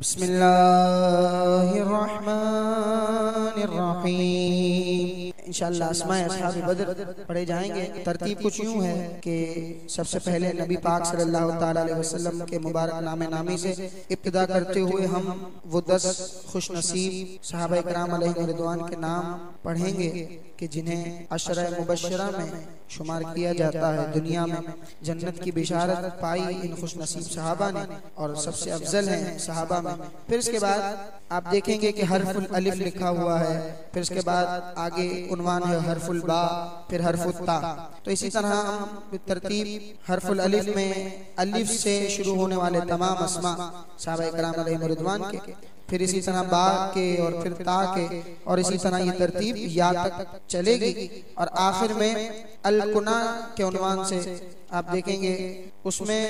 بسم اللہ الرحمن الرحیم۔ انشاءاللہ اسماء اصحاب بدر پڑھے جائیں گے۔ ترتیب کچھ یوں ہے کہ سب سے پہلے نبی پاک صلی اللہ تعالی علیہ وسلم کے مبارک نام نامی سے ابتدا کرتے ہوئے ہم وہ دس خوش نصیب صحابہ اکرام علیہ مردوان کے نام پڑھیں گے کہ جنہیں عشرہ مبشرہ میں شمار کیا جاتا ہے دنیا میں۔ جنت کی بشارت پائی ان خوش نصیب صحابہ نے اور سب سے افضل ہیں صحابہ میں۔ پھر اس کے بعد آپ دیکھیں گے کہ حرف الالف لکھا ہوا ہے۔ پھر اس کے بعد آگے عنوان ہے حرف البا، پھر حرف التا۔ تو اسی طرح ہم ترتیب حرف الالف میں الف سے شروع ہونے والے تمام اسماء صحابہ اکرام علیہ مردوان کے، پھر اسی طرح با کے اور پھر تا کے۔ اور اسی طرح یہ ترتیب یا تک چلے گی۔ اور آخر میں الکنا کے عنوان سے آپ دیکھیں گے، اس میں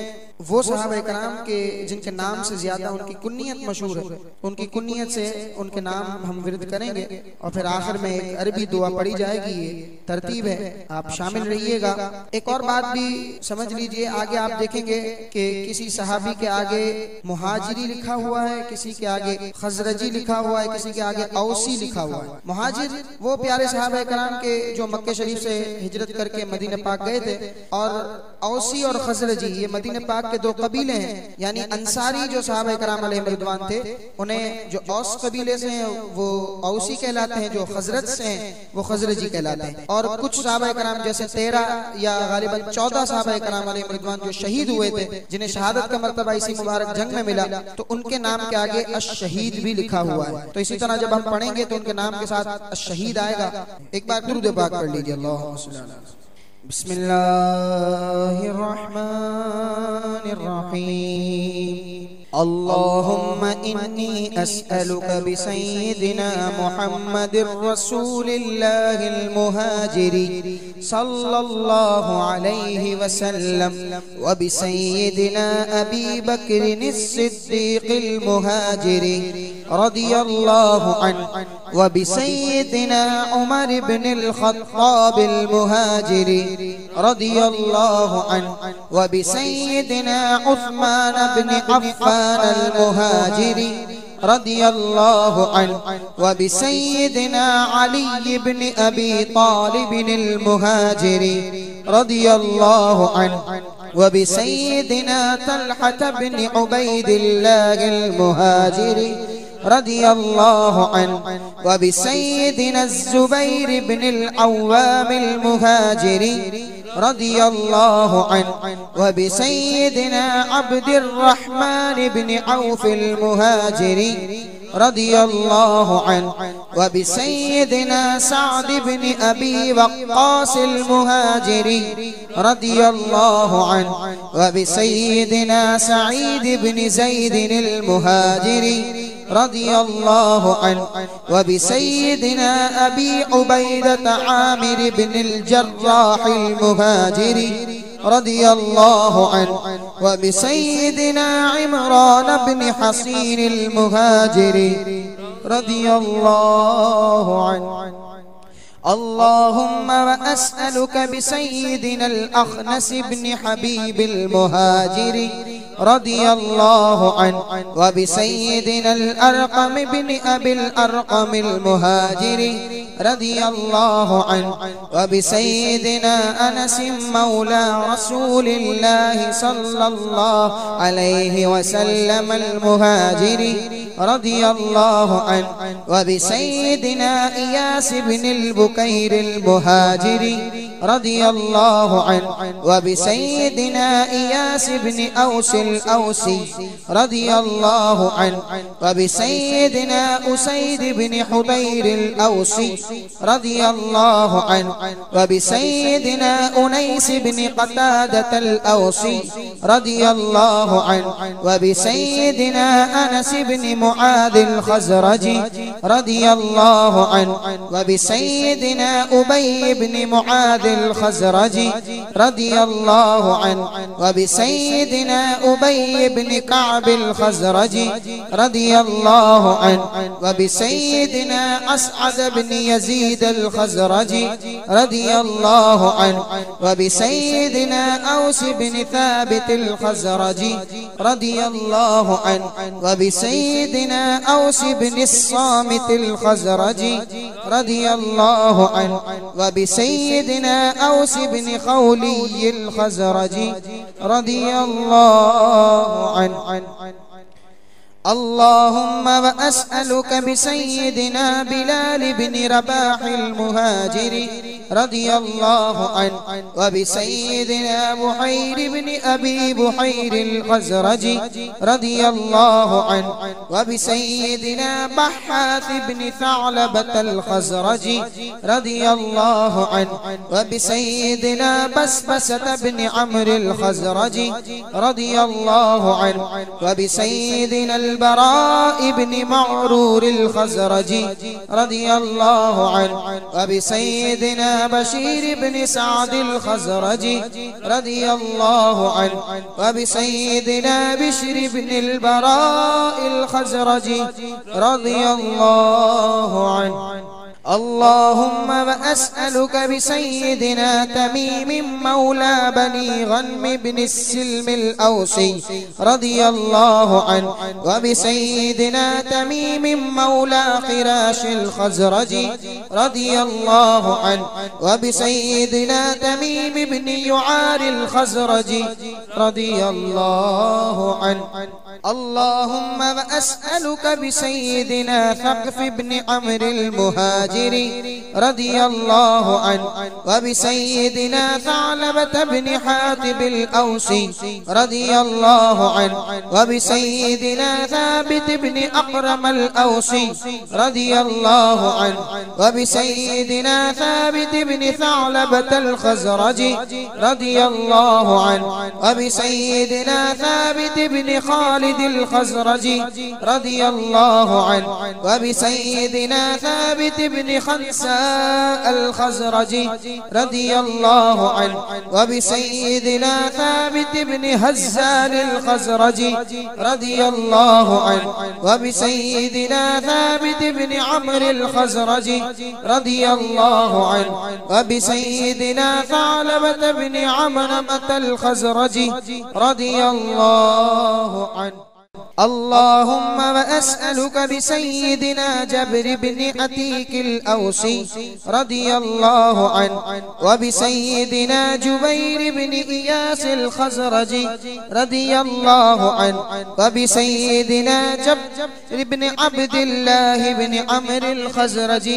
وہ صحابہ اکرام کے جن کے نام سے زیادہ ان کی کنیت مشہور ہے، ان کی کنیت سے ان کے نام ہم ورد کریں گے اور پھر آخر میں ایک عربی دعا پڑھی جائے گی، یہ ترتیب ہے، آپ شامل رہیے گا۔ ایک اور بات بھی سمجھ لیجیے، آگے آپ دیکھیں گے کہ کسی صحابی کے آگے مہاجری لکھا ہوا ہے، کسی کے آگے خزرجی لکھا ہوا ہے، کسی کے آگے اوسی لکھا ہوا ہے۔ مہاجر وہ پیارے صحابہ اکرام کے جو مکہ شریف سے ہجرت کر کر کے مدینہ پاک گئے تھے اور اوسی اور خزرجی یہ مدینہ پاک کے دو قبیلے ہیں یعنی انصاری جو صحابہ کرام علیہ مردوان تھے، انہیں جو اوس قبیلے سے ہیں، وہ اوسی کہلاتے ہیں، جو خزرت سے ہیں، وہ خزرجی کہلاتے ہیں۔ اور کچھ صحابہ کرام جیسے تیرہ یا غالباً چودہ صحابہ کرام علیہ مردوان جو شہید ہوئے تھے، جنہیں شہادت کا مرتبہ اسی مبارک جنگ میں ملا، تو ان کے نام کے آگے الشہید بھی لکھا ہوا ہے۔ تو اسی طرح جب ہم پڑھیں گے، تو ان کے نام کے ساتھ الشہید آئے گا۔ ایک بار درود پاک پڑھ لیجیے اللہ صلی اللہ بسم الله الرحمن الرحيم. اللهم إني أسألك بسيدنا محمد رسول الله المهاجر صلى الله عليه وسلم وبسيدنا أبي بكر الصديق المهاجر رضي الله عنه وبسيدنا عمر بن الخطاب المهاجر رضي الله عنه وبسيدنا عثمان بن عفان المهاجر رضي الله عنه وبسيدنا علي بن أبي طالب المهاجر رضي الله عنه وبسيدنا طلحة بن عبيد الله المهاجر رضي الله عنه وبسيدنا الزبير بن العوام المهاجر رضي الله عنه وبسيدنا عبد الرحمن بن عوف المهاجر رضي الله عنه وبسيدنا سعد بن أبي وقاص المهاجر رضي الله عنه وبسيدنا سعيد بن زيد المهاجر رضي الله عنه وبسيدنا أبي عبيدة عامر بن الجراح المهاجر رضي الله عنه وبسيدنا عمران بن حصين المهاجر رضي الله عنه اللهم وأسألك بسيدنا الأخنس بن حبيب المهاجر رضي الله عنه وبسيدنا الأرقم بن أبي الأرقم المهاجر رضي الله عنه وبسيدنا أنس مولى رسول الله صلى الله عليه وسلم المهاجر رضي الله عنه وبسيدنا إياس بن البكير المهاجر رضي الله عنه وبسيدنا إياس بن أوس الأوسي رضي الله عنه وبسيدنا أسيد بن حبير الأوسي رضي الله عنه وبسيدنا أنيس بن قتادة الأوسي رضي الله عنه وبسيدنا أنس بن معاذ الخزرج رضي الله عنه وبسيدنا أبي بن معاذ الخزرجي رضي الله عنه وبسيدنا أبي ابی بن كعب الخزرجي رضي الله عنه وبسيدنا أسعد بن يزيد الخزرجي رضي الله عنه وبسيدنا أوس بن ثابت الخزرجي رضي الله عنه وبسيدنا أوس بن الصامت الخزرجي رضي الله عنه وبسيدنا أوس بن خولي الخزرجي رضي الله عنه اللهم وأسألك بسيدنا بلال بن رباح المهاجرين رضي الله عنه وبسيدنا بحير بن أبي بحير الخزرج رضي الله عنه وبسيدنا بحاث بن ثعلبة الخزرج رضي الله عنه وبسيدنا بسبسة بن عمرو الخزرج رضي الله عنه وبسيدنا البراء بن معرور الخزرج رضي الله عنه وبسيدنا بشير بن سعد الخزرجي رضي الله عنه وبسيدنا بشر بن البراء الخزرجي رضي الله عنه اللهم وأسألك بسيدنا تميم مولى بني غنم بن السلم الأوسي رضي الله عنه وبسيدنا تميم مولى خراش الخزرج رضي الله عنه وبسيدنا تميم بن يعار الخزرج رضي الله عنه اللهم وأسألك بسيدنا ثقف بن عمرو المهاجر رضي الله عنه وبسيدنا ثعلبة بن حاتب الأوسي رضي الله عنه وبسيدنا ثابت بن أقرم الأوسي رضي الله عنه وبسيدنا ثابت بن ثعلبة الخزرج رضي الله عنه وبسيدنا ثابت بن خالد الخزرج رضي الله عنه وبسيدنا ثابت بن بن خنساء الخزرج رضي الله عنه وبسيدنا ثابت بن هزال الخزرج رضي الله عنه وبسيدنا ثابت بن عمرو الخزرج رضي الله عنه وبسيدنا ثعلبة بن عمرمة الخزرج رضي الله عنه اللهم وأسألك بسيدنا جبر بن أتيك الأوسي رضي الله عنه وبسيدنا جبير بن إياس الخزرج رضي الله عنه وبسيدنا جبر بن عبد الله بن عمرو الخزرج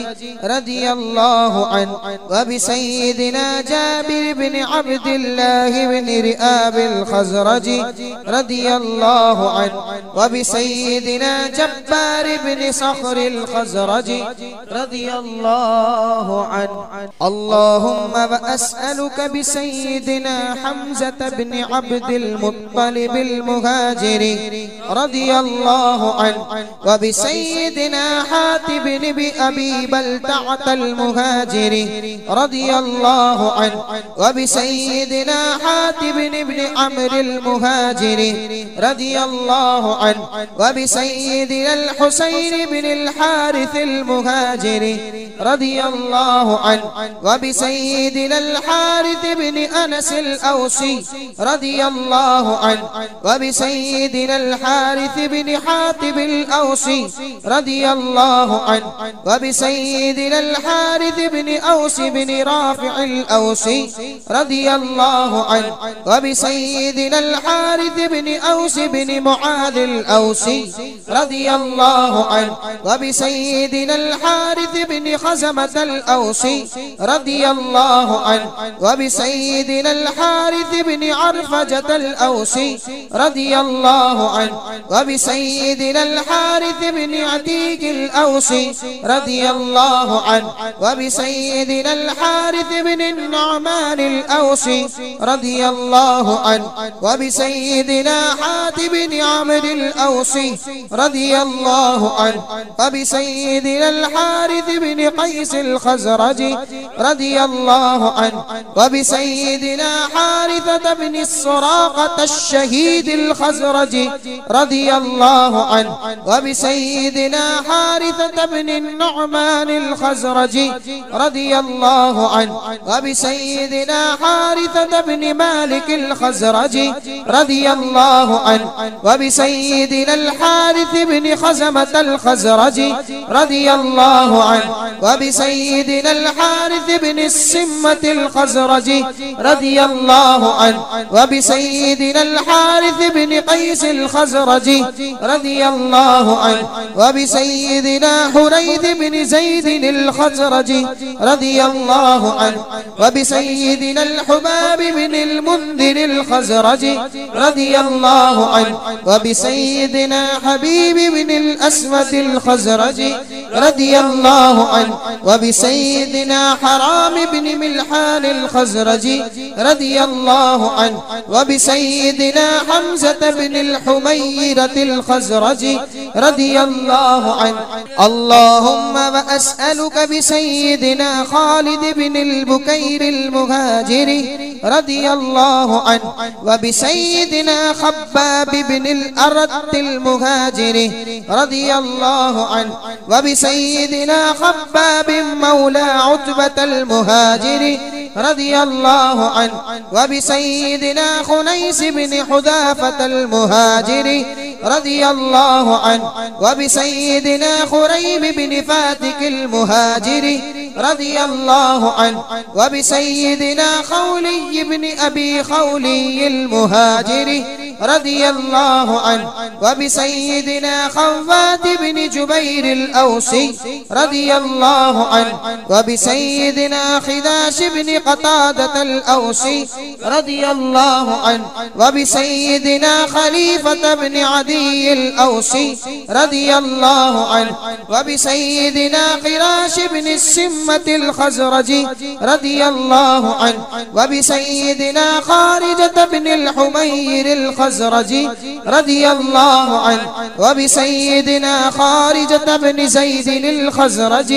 رضي الله عنه وبسيدنا جابر بن عبد الله بن رئاب الخزرج رضي الله عنه وبسيدنا جبار بن صخر الخزرج رضي الله عنه. اللهم وأسألك بسيدنا حمزة بن عبد المطلب المهاجر رضي الله عنه. وبسيدنا حاتب بن أبي بلتعة المهاجر رضي الله عنه. وبسيدنا حاتب بن عمرو المهاجر رضي الله عنه وبسيدنا الحسين بن الحارث المهاجر رضي الله عنه وبسيدنا الحارث بن أنس الأوسي رضي الله عنه وبسيدنا الحارث بن حاتب الأوسي رضي الله عنه وبسيدنا الحارث بن أوس بن رافع الأوسي رضي الله عنه وبسيدنا الحارث بن أوس بن معاذ الأوسي رضي الله عنه وبسيدنا الحارث بن خزمة الأوسي رضي الله عنه وبسيدنا الحارث بن عرفجة الأوسي رضي الله عنه وبسيدنا الحارث بن عتيق الأوسي رضي الله عنه وبسيدنا الحارث بن النعمان الأوسي رضي الله عنه وبسيدنا حاتب بن عمرو الأوسي رضي الله عنه. وبسيدنا الحارث بن قيس الخزرج رضي الله عنه. وبسيدنا حارثة بن السراقة الشهيد الخزرج رضي الله عنه. وبسيدنا حارثة بن النعمان الخزرج رضي الله عنه. وبسيدنا حارثة بن مالك الخزرج رضي الله عنه. وبسيدنا سيدنا الحارث بن خزمة الخزرج رضي الله عنه وبسيدنا الحارث بن السمة الخزرج رضي الله عنه وبسيدنا الحارث بن قيس الخزرج رضي الله عنه وبسيدنا حريث بن زيد الخزرج رضي الله عنه وبسيدنا الحباب بن المنذر الخزرج رضي الله عنه وبسيدنا سيدنا حبيب بن الأسود الخزرج رضي الله عنه وبسيدنا حرام بن ملحان الخزرج رضي الله عنه وبسيدنا حمزة بن الحميرة الخزرج رضي الله عنه اللهم وأسألك بسيدنا خالد بن البكير المهاجر رضي الله عنه وبسيدنا خباب بن الأرض الأرد المهاجر رضي الله عنه وبسيدنا خباب مولى عتبة المهاجر رضي الله عنه وبسيدنا خنيس بن حذافة المهاجر رضي الله عنه وبسيدنا خريب بن فاتك المهاجر رضي الله عنه وبسيدنا خولي بن أبي خولي المهاجر رضي الله عنه وبسيدنا خوات بن جبير الأوسي رضي الله عنه، وبسيدنا خداش بن قتادة الأوسي رضي الله عنه، وبسيدنا خليفة بن عدي الأوسي رضي الله عنه، وبسيدنا خراش بن السمة الخزرج رضي الله عنه، وبسيدنا خارجة بن الحمير الخزرج رضي الله عنه. وبسيدنا خارجة بن زيد الخزرج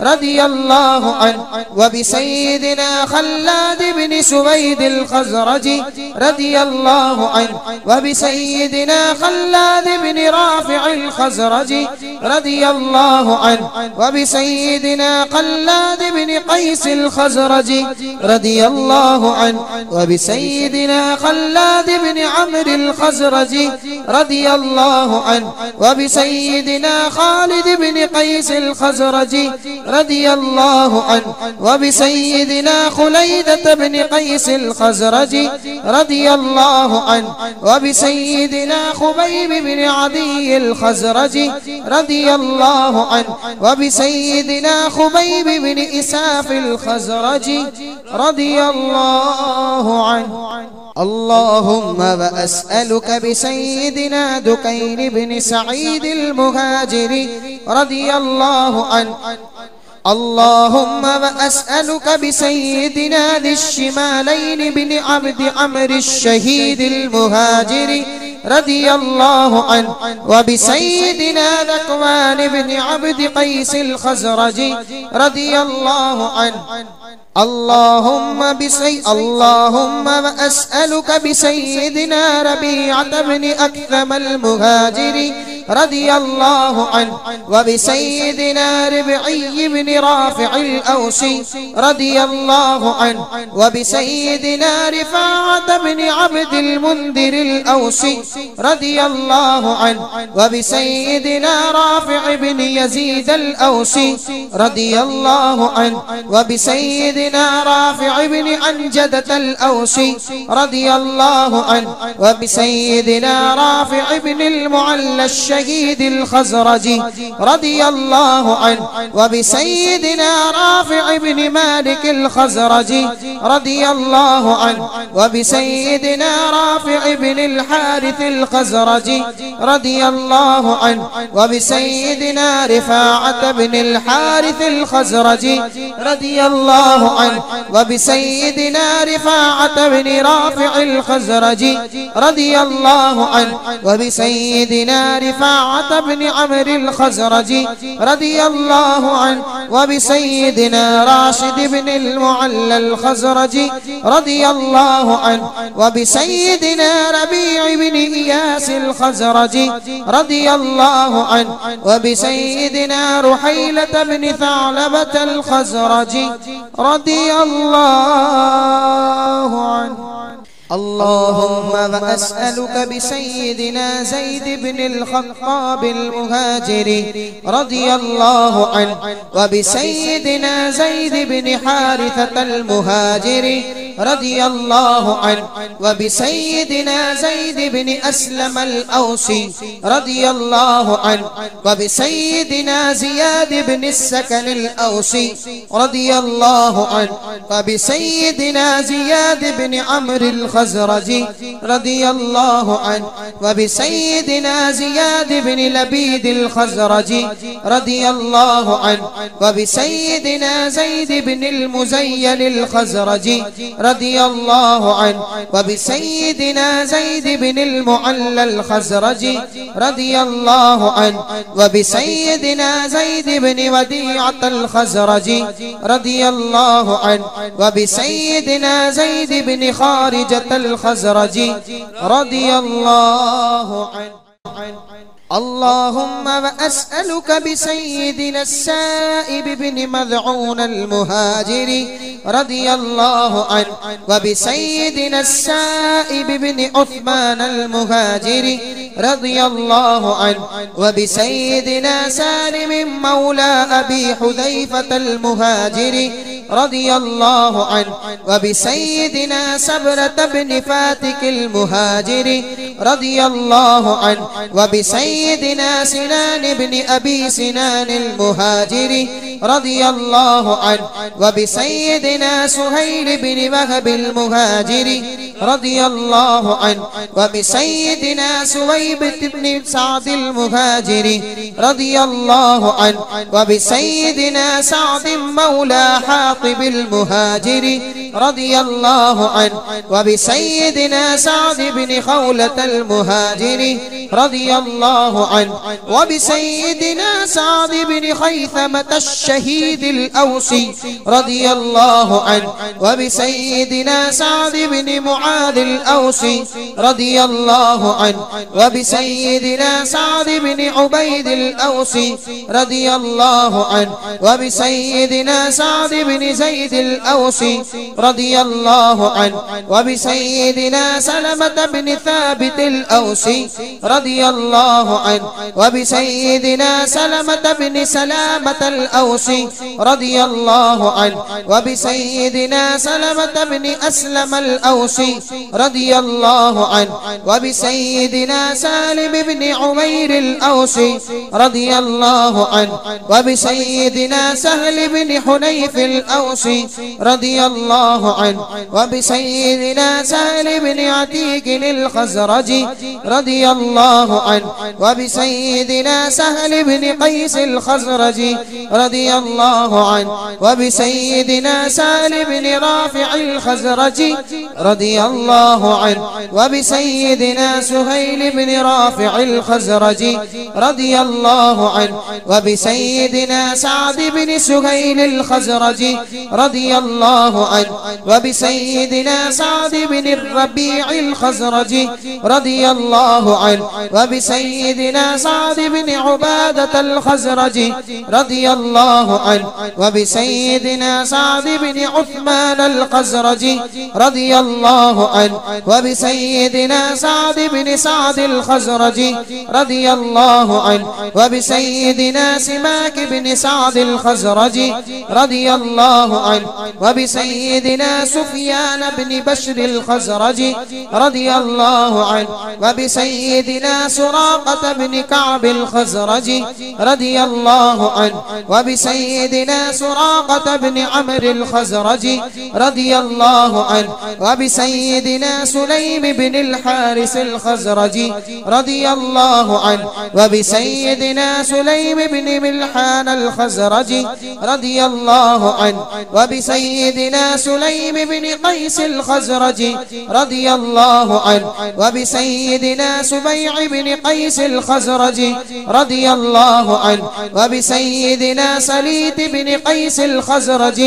رضي الله عنه. وبسيدنا خلاد بن سويد الخزرج رضي الله عنه. وبسيدنا خلاد بن رافع الخزرج رضي الله عنه. وبسيدنا خلاد بن قيس الخزرج رضي الله عنه. وبسيدنا خلاد بن عمرو الخزرج رضي الله عنه وبسيدنا خالد بن قيس الخزرج رضي الله عنه وبسيدنا خليدة بن قيس الخزرج رضي الله عنه وبسيدنا خبيب بن عدي الخزرج رضي الله عنه وبسيدنا خبيب بن إساف الخزرج رضي الله عنه اللهم وأسألك بسيدنا دكين بن سعيد المهاجر رضي الله عنه. اللهم وأسألك بسيدنا ذي الشمالين بن عبد عمر الشهيد المهاجر رضي الله عنه. وبسيدنا ذكوان بن عبد قيس الخزرج رضي الله عنه. اللهم بسي اللهم وأسألك بسيدنا ربيعة بن أكثم المهاجر رضي الله عنه وبسيدنا ربعي بن رافع الأوسي رضي الله عنه وبسيدنا رفاعة بن عبد المنذر الأوسي رضي الله عنه وبسيدنا رافع بن يزيد الأوسي رضي الله عنه وبسيدنا سيدنا رافع بن أنجدة الأوسي رضي الله عنه وبسيدنا رافع بن المعلى الشهيد الشهيد الخزرج رضي الله عنه وبسيدنا رافع بن مالك الخزرج رضي الله عنه وبسيدنا رافع بن الحارث الخزرج رضي الله عنه وبسيدنا رفاعة بن الحارث الخزرج رضي الله عنه وبسيدنا رفاعة بن رافع الخزرج رضي الله عنه. وبسيدنا رفاعة بن عمر الخزرج رضي الله عنه. وبسيدنا راشد بن المعلى الخزرج رضي الله عنه. وبسيدنا ربيع بن إياس الخزرج رضي الله عنه. وبسيدنا رحيلة بن ثعلبة الخزرج رضي اللہ ہو اللهم وأسألك بسيدنا زيد بن الخطاب المهاجر رضي الله عنه وبسيدنا زيد بن حارثة المهاجر رضي الله عنه وبسيدنا زيد بن أسلم الأوسي رضي الله عنه وبسيدنا زياد بن السكن الأوسي رضي الله عنه وبسيدنا زياد بن عمرو الخزرج رضي الله عنه وبسيدنا زياد بن لبيد الخزرج رضي الله عنه وبسيدنا زيد بن المزين الخزرج رضي الله عنه وبسيدنا زيد بن المعلى الخزرج رضي الله عنه وبسيدنا زيد بن وديعة الخزرج رضي الله عنه وبسيدنا زيد بن خارجة الخزرجي رضي الله عنه. اللهم وأسألك بسيدنا السائب بن مذعون المهاجر رضي الله عنه وبسيدنا السائب بن عثمان المهاجر رضي الله عنه وبسيدنا سالم مولى أبي حذيفة المهاجر رضي الله عنه وبسيدنا سبرة بن فاتك المهاجر رضي الله عنه وبسيدنا سيدنا سنان بن أبي سنان المهاجر رضي الله عنه وبسيدنا سهيل بن وهب المهاجر رضي الله عنه وبسيدنا سويب بن سعد المهاجر رضي الله عنه وبسيدنا سعد مولى حاطب المهاجر رضي الله عنه وبسيدنا سعد بن خولة المهاجر رضي الله عنه. وبسيدنا سعد بن خيثمة الشهيد الأوسي رضي الله عنه. وبسيدنا سعد بن معاذ الأوسي رضي الله عنه. وبسيدنا سعد بن عبيد الأوسي رضي الله عنه. وبسيدنا سعد بن زيد الأوسي رضي الله عنه. وبسيدنا سلمة بن ثابت الأوسي رضي الله عنه وبسيدنا سلمة بن سلامة الأوسي رضي الله عنه. وبسيدنا سلمة بن أسلم الأوسي رضي الله عنه. وبسيدنا سالم بن عمير الأوسي رضي الله عنه. وبسيدنا سهل بن حنيف الأوسي رضي الله عنه. وبسيدنا سهل بن عتيق الخزرج رضي الله عنه. وبسيدنا سهل بن قيس الخزرج رضي الله عنه، وبسيدنا سهل بن رافع الخزرج رضي الله عنه، وبسيدنا سهيل بن رافع الخزرج رضي الله عنه، وبسيدنا سعد بن سهيل الخزرج رضي الله عنه، وبسيدنا سعد بن الربيع الخزرج رضي الله عنه، وبسيدنا سيدنا سعد بن عبادة الخزرج رضي الله عنه وبسيدنا سعد بن عثمان الخزرج رضي الله عنه وبسيدنا سعد بن سعد الخزرج رضي الله عنه وبسيدنا سماك بن سعد الخزرج رضي الله الله عنه وبسيدنا سفيان بن بشر الخزرج رضي الله عنه وبسيدنا سراقة بن كعب الخزرج رضي الله عنه وبسيدنا سراقة بن عمر الخزرج رضي الله عنه وبسيدنا سليم بن الحارس الخزرج رضي الله عنه وبسيدنا سليم بن ملحان الخزرج رضي الله عنه وبسيدنا سليم بن قيس الخزرج رضي الله عنه وبسيدنا سبيع بن قيس الخزرج رضي الله عنه وبسيدنا سليت بن قيس الخزرج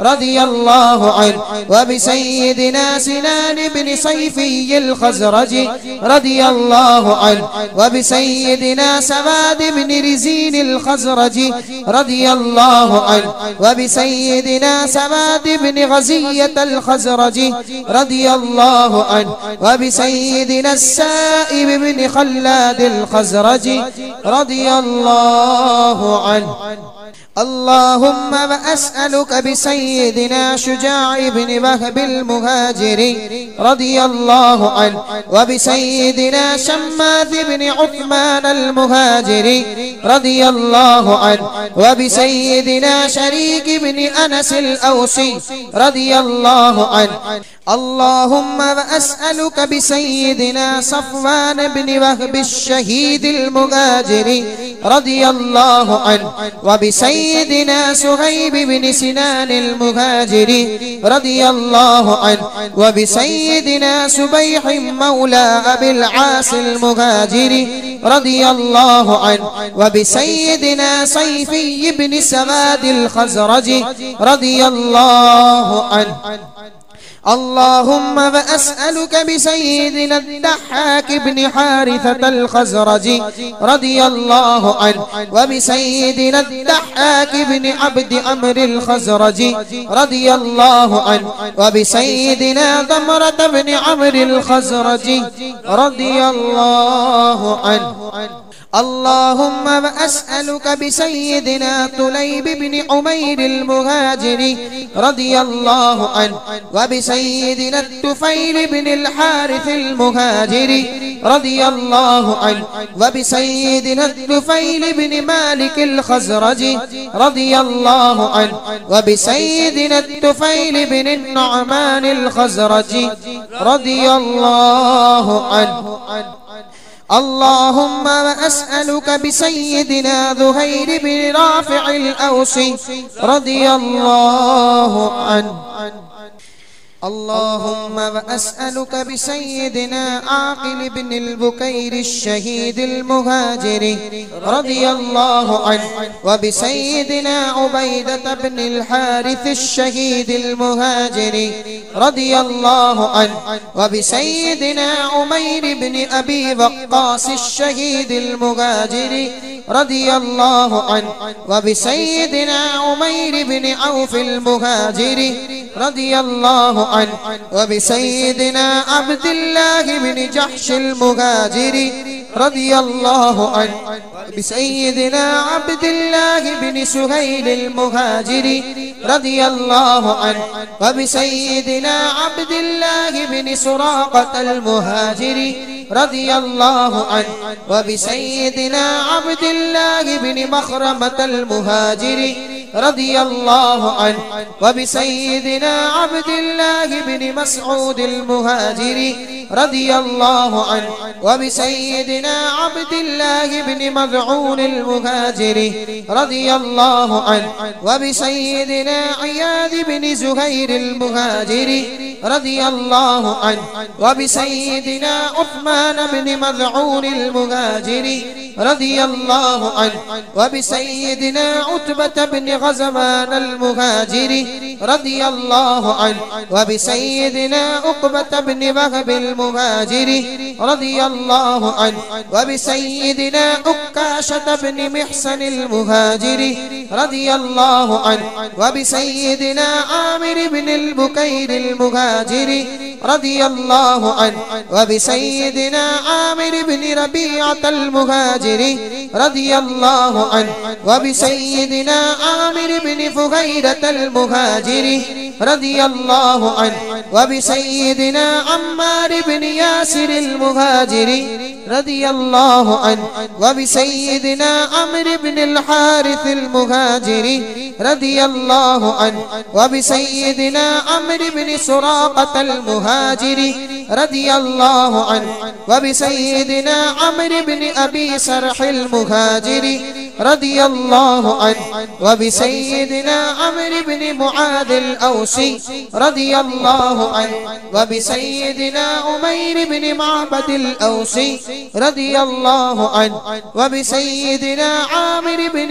رضي الله عنه وبسيدنا سنان بن صيفي الخزرج رضي الله عنه وبسيدنا سباد بن رزين الخزرج رضي الله عنه وبسيدنا سباد بن غزية الخزرج رضي الله عنه وبسيدنا السائب بن خلاد الخزرج الخزرج رضي الله عنه اللهم وأسألك بسيدنا شجاع بن وهب المهاجري رضي الله عنه وبسيدنا شماث بن عثمان المهاجري رضي الله عنه وبسيدنا شريك بن أنس الأوسي رضي الله عنه اللهم وأسألك بسيدنا صفوان بن وهب الشهيد المهاجري رضي الله عنه وبسيدنا سهيب بن سنان المهاجري رضي الله عنه وبسيدنا سبيح مولى أبي العاص المهاجري رضي الله عنه وبسيدنا صيفي بن سواد الخزرج رضي الله عنه اللهم وأسألك بسيدنا الدحاك بن حارثة الخزرج رضي الله عنه وبسيدنا الدحاك بن عبد أمر الخزرج رضي الله عنه وبسيدنا ضمرة بن عمر الخزرج رضي الله عنه اللهم وأسألك بسيدنا طليب بن عمير المهاجر رضي الله عنه وبسيدنا التفيل بن الحارث المهاجر رضي الله عنه وبسيدنا التفيل بن مالك الخزرج رضي الله عنه وبسيدنا التفيل بن النعمان الخزرج رضي الله عنه اللهم وأسألك بسيدنا ذهير بن رافع الأوسي رضي الله عنه. اللهم وأسألك بسيدنا عاقل بن البكير الشهيد المهاجر رضي الله عنه وبسيدنا عبيدة بن الحارث الشهيد المهاجر رضي الله عنه وبسيدنا عمير بن أبي وقاص الشهيد المهاجر رضي الله عنه وبسيدنا عمير بن عوف المهاجر رضي الله عنه وبسيدنا عبد الله بن جحش المهاجر رضي الله عنه. بسيدنا عبد الله بن سهيل المهاجر رضي الله عنه. وبسيدنا عبد الله بن سراقة المهاجر رضي الله عنه. وبسيدنا عبد الله بن مخرمة المهاجر رضي الله عنه وبسيدنا عبد الله بن مسعود المهاجر رضي الله عنه وبسيدنا عبد الله بن مذعون المهاجر رضي الله عنه وبسيدنا عياذ بن زهير المهاجر رضي الله عنه وبسيدنا عثمان بن مذعون المهاجر رضي الله عنه وبسيدنا عتبة بن غ غزمان المهاجر رضي الله عنه. وبسيدنا عقبة بن وهب المهاجر رضي الله عنه. وبسيدنا عكاشة بن محسن المهاجر رضي الله عنه. وبسيدنا عامر بن البكير المهاجر رضي الله عنه. وبسيدنا عامر بن ربيعة المهاجر رضي الله عنه. وبسيدنا عامر عامر بن فغيرة المهاجر رضي الله عنه وبسيدنا عمار بن ياسر المهاجر رضي الله عنه وبسيدنا عمرو بن الحارث المهاجر رضي الله عنه وبسيدنا عمرو بن سراقة المهاجر رضي الله عنه وبسيدنا عمرو بن أبي سرح المهاجر رضي الله عنه وبسيدنا وبسيدنا عمرو بن معاذ الأوسي رضي الله عنه وبسيدنا عمير بن معبد الأوسي رضي الله عنه وبسيدنا عامر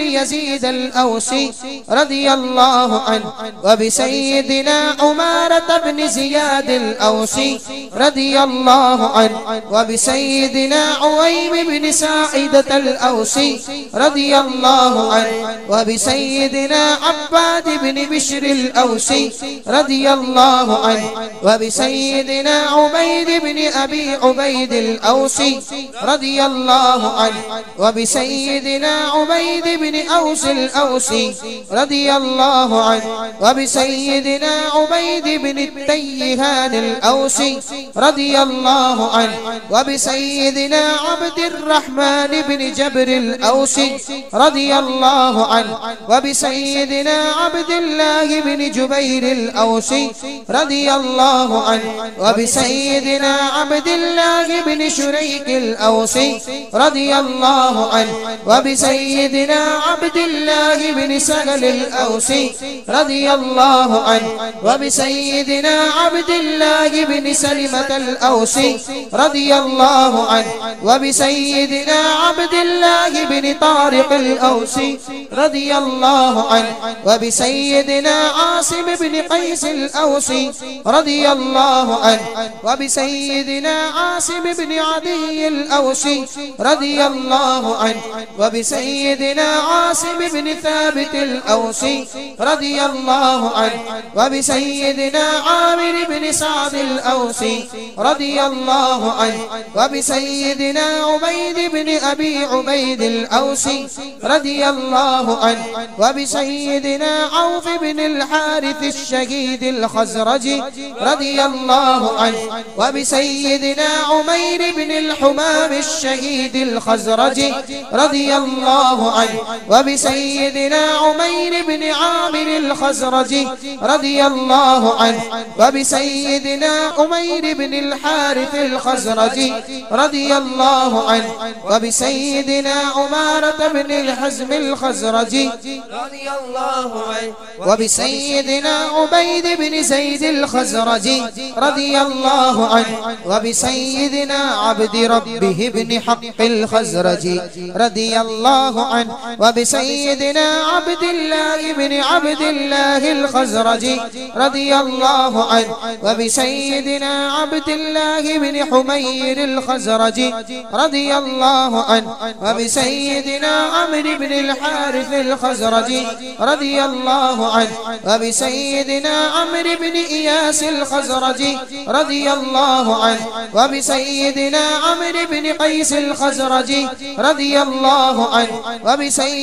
يزيد الأوسي رضي الله عنه. وبسيدنا عمارة بن زياد الأوسي رضي الله عنه. وبسيدنا عويم بن ساعدة الأوسي رضي الله عنه. وبسيدنا عباد بن بشر الأوسي رضي الله عنه. وبسيدنا عبيد بن أبي عبيد الأوسي رضي الله عنه. وبسيدنا عبيد بن بن أوس الأوسي رضي الله عنه وبسيدنا عبيد بن التيهان الأوسي رضي الله عنه وبسيدنا عبد الرحمن بن جبر الأوسي رضي الله عنه وبسيدنا عبد الله بن جبير الأوسي رضي الله عنه وبسيدنا عبد الله بن شريك الأوسي رضي الله عنه وبسيدنا عبد الله بن سهل الأوسي رضي الله عنه وبسيدنا عبد الله بن سلمة الأوسي رضي الله عنه وبسيدنا عبد الله بن طارق الأوسي رضي الله عنه وبسيدنا عاصم بن قيس الأوسي رضي الله عنه وبسيدنا عاصم بن عدي الأوسي رضي الله عنه وبسيدنا عاصم بن ثابت الأوسي رضي الله عنه وبسيدنا عامر بن سعد الأوسي رضي الله عنه وبسيدنا عبيد بن أبي عبيد الأوسي رضي الله عنه وبسيدنا عوف بن الحارث الشهيد الخزرجي رضي الله عنه وبسيدنا عمير بن الحمام الشهيد الخزرجي رضي الله عنه وبسيدنا عمير بن عامر الخزرجي رضي الله عنه. وبسيدنا عمير بن الحارث الخزرجي رضي الله عنه. وبسيدنا عمارة بن الحزم الخزرجي رضي الله عنه. وبسيدنا عبيد بن زيد الخزرجي رضي الله عنه. وبسيدنا عبد ربه بن حق الخزرجي رضي الله عنه. وبسيدنا عبد الله بن عبد الله الخزرجي رضي الله عنه. وبسيدنا عبد الله بن حمير الخزرجي رضي الله عنه. وبسيدنا عمرو بن الحارث الخزرجي رضي الله عنه. وبسيدنا عمرو بن إياس الخزرجي رضي الله عنه. وبسيدنا عمرو بن قيس الخزرجي رضي الله عنه. وبسيدنا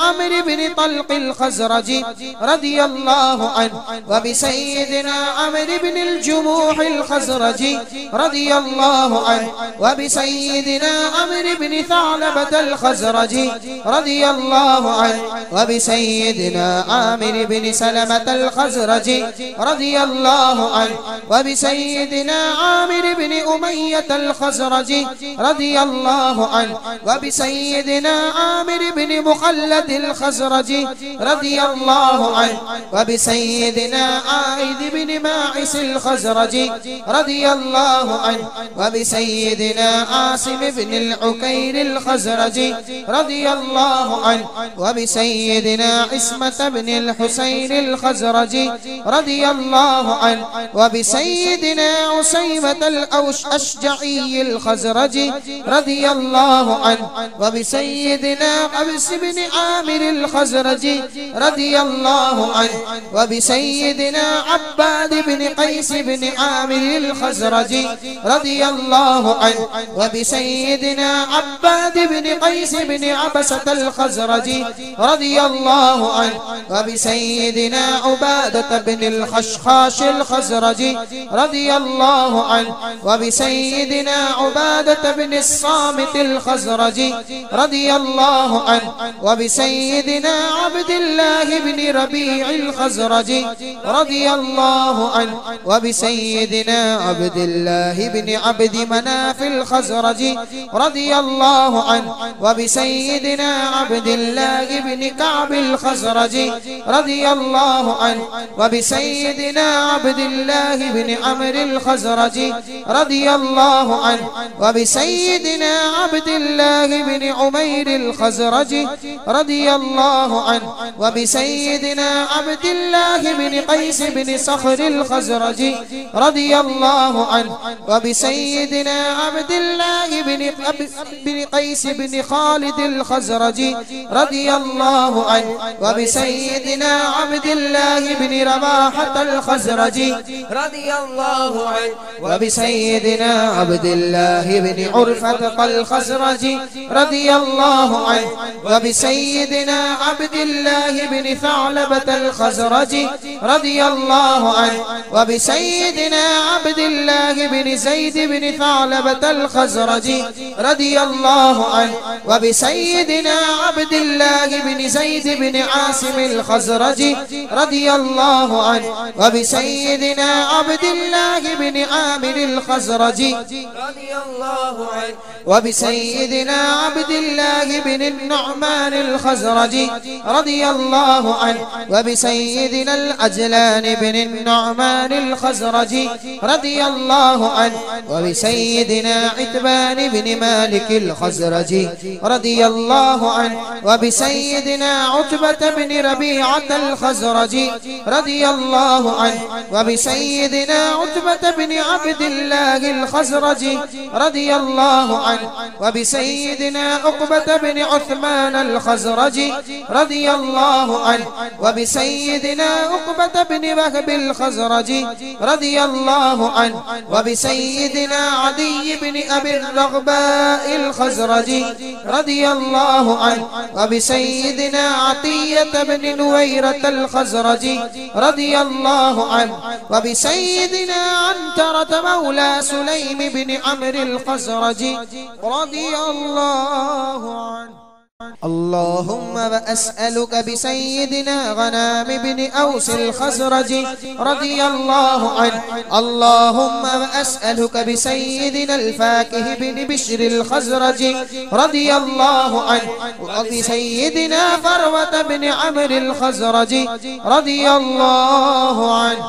عمرو بن طلق الخزرجي رضي الله عنه وبسيدنا عمرو بن الجموح الخزرجي رضي الله عنه وبسيدنا عمرو بن ثعلبة الخزرجي رضي الله عنه وبسيدنا عامر بن سلمة الخزرجي رضي الله عنه وبسيدنا عامر بن أمية الخزرجي رضي الله عنه وبسيدنا عامر بن مخلد الخزرجي رضي الله عنه وبسيدنا عائد بن ماعس الخزرجي رضي الله عنه وبسيدنا عاصم بن العكير الخزرجي رضي الله عنه وبسيدنا عصمة بن الحسين الخزرجي رضي الله عنه وبسيدنا عسيمة الأوش أشجعي الخزرجي رضي الله عنه وبسيدنا قبس بن عامر الخزرجي رضي الله عنه وبسيدنا عباد بن قيس بن عامر الخزرجي رضي الله عنه وبسيدنا عباد بن قيس بن عبسة الخزرجي رضي الله عنه وبسيدنا عبادة بن الخشخاش الخزرجي رضي الله عنه وبسيدنا عبادة بن الصامت الخزرجي رضي الله عنه وبسيدنا عبد الله بن ربيع الخزرجي رضي الله عنه، وبسيدنا عبد الله بن عبد مناف الخزرجي رضي الله عنه، وبسيدنا عبد الله بن كعب الخزرجي رضي الله عنه، وبسيدنا عبد الله بن عمرو الخزرجي رضي الله عنه، وبسيدنا عبد الله بن عمير الخزرجي رضي الله عنه وبسيدنا عبد الله بن قيس بن صخر الخزرجي رضي الله عنه وبسيدنا عبد الله بن بن قيس بن خالد الخزرجي رضي الله عنه وبسيدنا عبد الله بن رواحة الخزرجي رضي الله عنه وبسيدنا عبد الله بن عرفة الخزرجي رضي الله عنه وبسيدنا عبد الله بن ثعلبة الخزرجي رضي الله عنه. وبسيدنا عبد الله بن زيد بن ثعلبة الخزرجي رضي الله عنه. وبسيدنا عبد الله بن زيد بن عاصم الخزرجي رضي الله عنه. وبسيدنا عبد الله بن عامر الخزرجي رضي الله عنه. وبسيدنا عبد الله بن النعمان الخزرجي رضي الله عنه وبسيدنا الأجلان بن النعمان الخزرجي رضي الله عنه وبسيدنا عتبان بن مالك الخزرجي رضي الله عنه وبسيدنا عتبة بن ربيعة الخزرجي رضي الله عنه وبسيدنا عتبة بن عبد الله الخزرجي رضي الله عنه وبسيدنا عقبة بن عثمان الخزرجي رضي الله عنه وبسيدنا عقبة بن وهب الخزرجي رضي الله عنه وبسيدنا عدي بن أبي الرغباء الخزرجي رضي الله عنه وبسيدنا عطية بن نويرة الخزرجي رضي الله عنه وبسيدنا عنترة مولى سليم بن عمرو الخزرجي رضي الله عنه اللهم وأسألك بسيدنا غنام بن أوس الخزرج رضي الله عنه. اللهم وأسألك بسيدنا الفاكه بن بشر الخزرج رضي الله عنه. وبسيدنا فروة بن عمر الخزرج رضي الله عنه.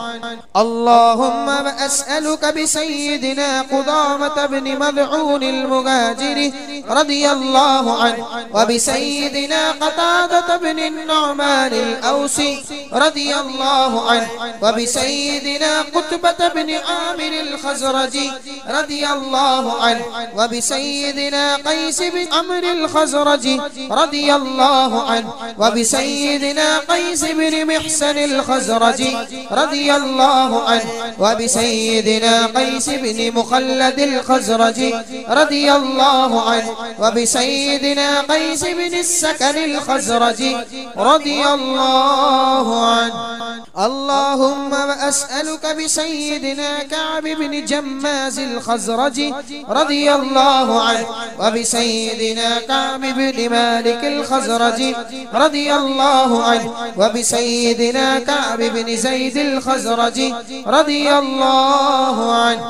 اللهم وأسألك بسيدنا قضامة بن مذعون المهاجر رضي الله عنه. وبسيدنا وبسيدنا قتادة بن النعمان الأوسي رضي الله عنه وبسيدنا قتبة بن عامر الخزرجي رضي الله عنه وبسيدنا قيس بن عمرو الخزرجي رضي الله عنه وبسيدنا قيس بن محسن الخزرجي رضي الله عنه وبسيدنا قيس بن مخلد الخزرجي رضي الله عنه وبسيدنا قيس بن السكن الخزرجي رضي الله عنه. اللهم وأسألك بسيدنا كعب بن جماز الخزرجي رضي الله عنه وبسيدنا كعب بن مالك الخزرجي رضي الله عنه وبسيدنا كعب بن زيد الخزرجي رضي الله عنه.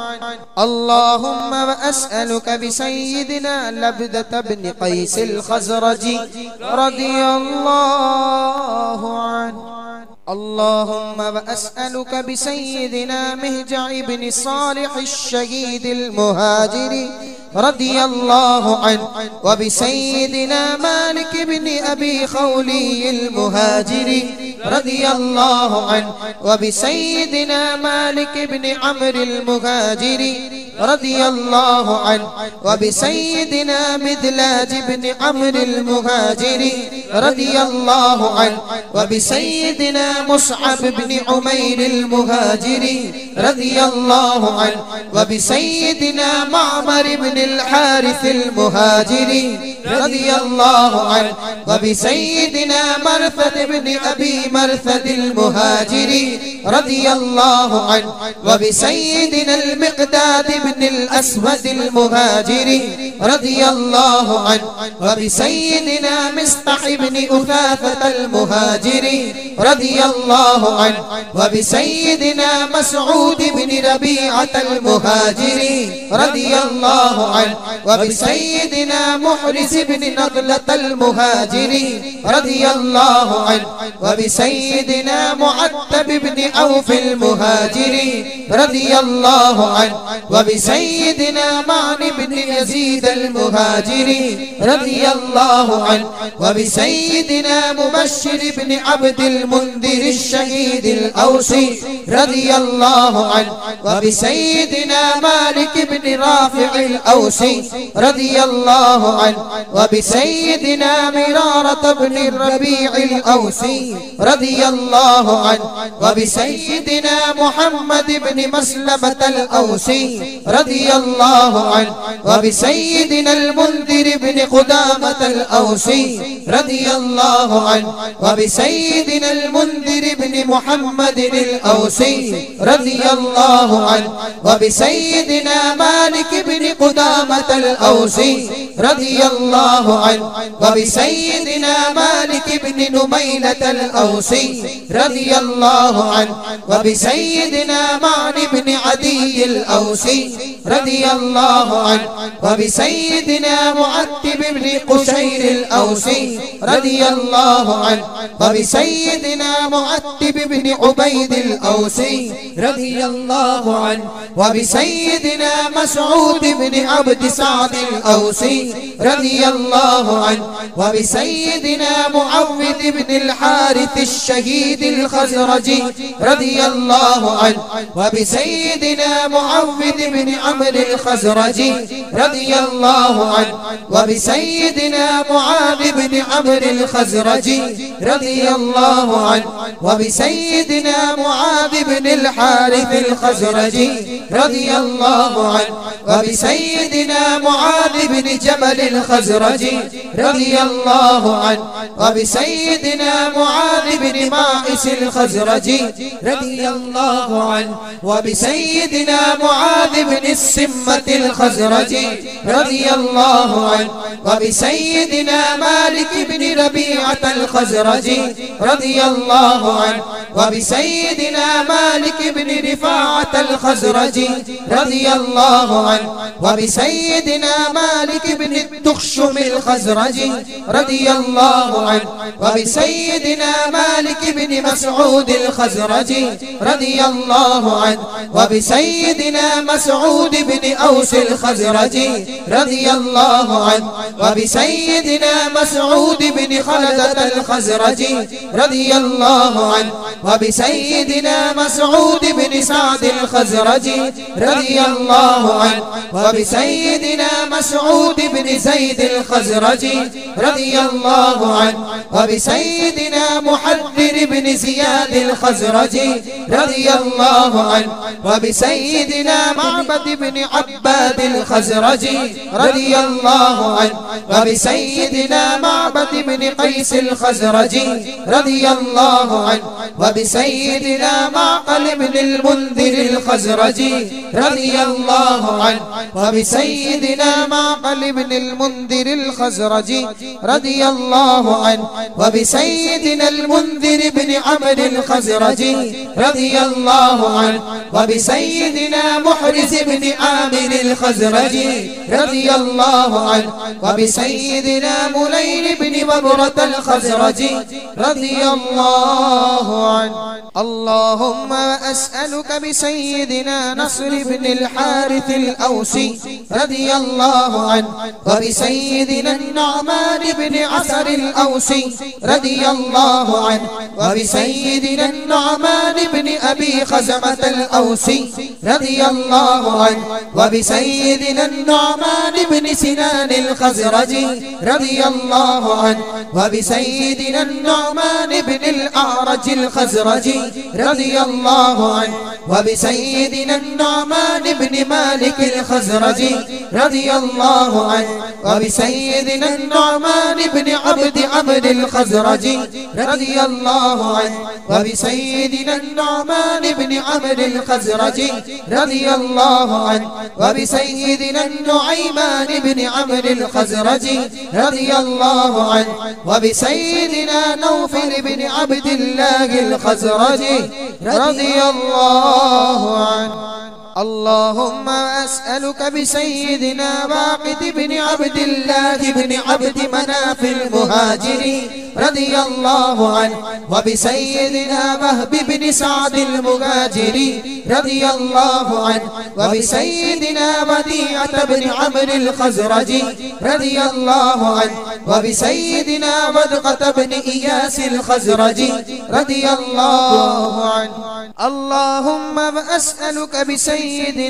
اللهم وأسألك بسيدنا لبدة بن قيس الخزرجي رضی اللہ عنہ۔ اللهم وأسألك بسيدنا مهجع بن صالح الشهيد المهاجر رضي الله عنه وبسيدنا مالك بن أبي خولي المهاجري رضي الله عنه وبسيدنا مالك بن عمرو المهاجري رضي الله عنه وبسيدنا مذلاج بن عمرو المهاجري رضي الله عنه وبسيدنا مصعب بن عمير المهاجري رضي الله عنه وبسيدنا معمر بن الحارث المهاجري رضي الله عنه وبسيدنا مرثد بن أبي مرثد المهاجري رضي الله عنه وبسيدنا المقداد بن الأسود المهاجري رضي الله عنه وبسيدنا مصطح بن أثاثة المهاجري رضي الله عنه. وبسيدنا مسعود بن ربيعة المهاجري رضي الله عنه. وبسيدنا محرز بن نضلة المهاجري رضي الله عنه. وبسيدنا معتب بن أوف المهاجري رضي الله عنه. وبسيدنا معن بن يزيد المهاجري رضي الله عنه. وبسيدنا مبشر بن عبد المنذر الشهيد الأوسي رضي الله عنه وبسيدنا مالك بن رافع الأوسي رضي الله عنه وبسيدنا مرارة بن الربيع الأوسي رضي الله عنه وبسيدنا محمد بن مسلمة الأوسي رضي الله عنه وبسيدنا المنذر بن قدامة الأوسي رضي الله عنه وبسيدنا المنذر بن محمد الأوسي رضي الله عنه وبسيدنا مالك بن قدامة الأوسي رضي الله عنه وبسيدنا مالك بن نميلة الأوسي رضي الله عنه وبسيدنا معن بن عدي الأوسي رضي الله عنه وبسيدنا معتب بن قشير الأوسي رضي الله عنه وبسيدنا معتب بن عبيد الأوسي رضي الله عنه وبسيدنا مسعود بن عبد سعد الأوسي رضي الله عنه وبسيدنا معوذ بن الحارث الشهيد الخزرجي رضي الله عنه وبسيدنا معوذ بن عمرو الخزرجي رضي الله عنه وبسيدنا معاذ بن عمرو الخزرجي رضي الله عنه وبسيدنا معاذ بن الحارث الخزرجي رضي الله عنه. وبسيدنا معاذ بن جبل الخزرجي رضي الله عنه. وبسيدنا معاذ بن مائس الخزرجي رضي الله عنه. وبسيدنا معاذ بن السمة الخزرجي رضي الله عنه. وبسيدنا مالك بن ربيعة الخزرجي رضي الله الله عنه وبسيدنا مالك بن رفاعة الخزرجي رضي الله عنه. وبسيدنا مالك بن الدخشم الخزرجي رضي الله عنه. وبسيدنا مالك بن مسعود الخزرجي رضي الله عنه. وبسيدنا مسعود بن أوس الخزرجي رضي الله عنه. وبسيدنا مسعود بن خلدة الخزرجي رضي الله الله عنه وبسيدنا مسعود بن سعد الخزرجي رضي الله عنه. وبسيدنا مسعود بن زيد الخزرجي رضي الله عنه. وبسيدنا محذر بن زياد الخزرجي رضي الله عنه. وبسيدنا معبد بن عباد الخزرجي رضي الله عنه. وبسيدنا معبد بن قيس الخزرجي رضي الله الله عنه وبسيدنا معقل بن المنذر الخزرجي رضي الله عنه. وبسيدنا معقل بن المنذر الخزرجي رضي الله عنه. وبسيدنا المنذر بن عمرو الخزرجي رضي الله عنه. وبسيدنا محرز بن عامر الخزرجي رضي الله عنه. وبسيدنا مليل بن ببرة الخزرجي رضي الله الله عنه اللهم أسألك بسيدنا نصر بن الحارث الأوسي رضي الله عنه وبسيدنا النعمان بن عسر الأوسي رضي الله عنه وبسيدنا النعمان بن أبي خزمة الأوسي رضي الله عنه وبسيدنا النعمان بن سنان الخزرجي رضي الله عنه وبسيدنا النعمان بن الأعرج الخزرجي رضي الله عنه وبسيدنا النعمان بن مالك الخزرجي رضي الله عنه وبسيدنا النعمان بن عبد عبد الخزرجي رضي الله عنه وبسيدنا النعمان بن عبد الخزرجي رضي الله عنه وبسيدنا النعيمان بن عمرو الخزرجي رضي الله عنه وبسيدنا نوفل بن عبد الله الخزرجي رضي الله عنه. اللهم أسألك بسيدنا واقد بن عبد الله بن عبد مناف المهاجري رضي الله عنه، وبسيدنا وهب بن سعد المهاجري رضي الله عنه، وبسيدنا وديعة بن عمرو الخزرجي رضي الله عنه، وبسيدنا ودقة بن إياس الخزرجي رضي الله عنه. اللهم وأسألك بسيدنا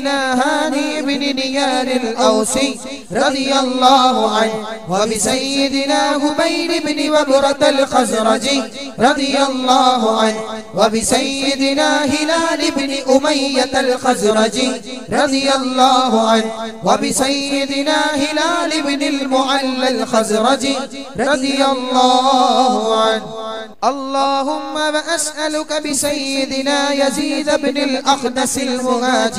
هاني بن نيار الأوسي رضي الله عنه وبسيدنا هبيل بن وبرة الخزرجي رضي الله عنه وبسيدنا هلال بن أمية الخزرجي رضي الله عنه وبسيدنا هلال بن المعلى الخزرجي رضي الله عنه اللهم وأسألك بسيدنا يزيد بن الأخنس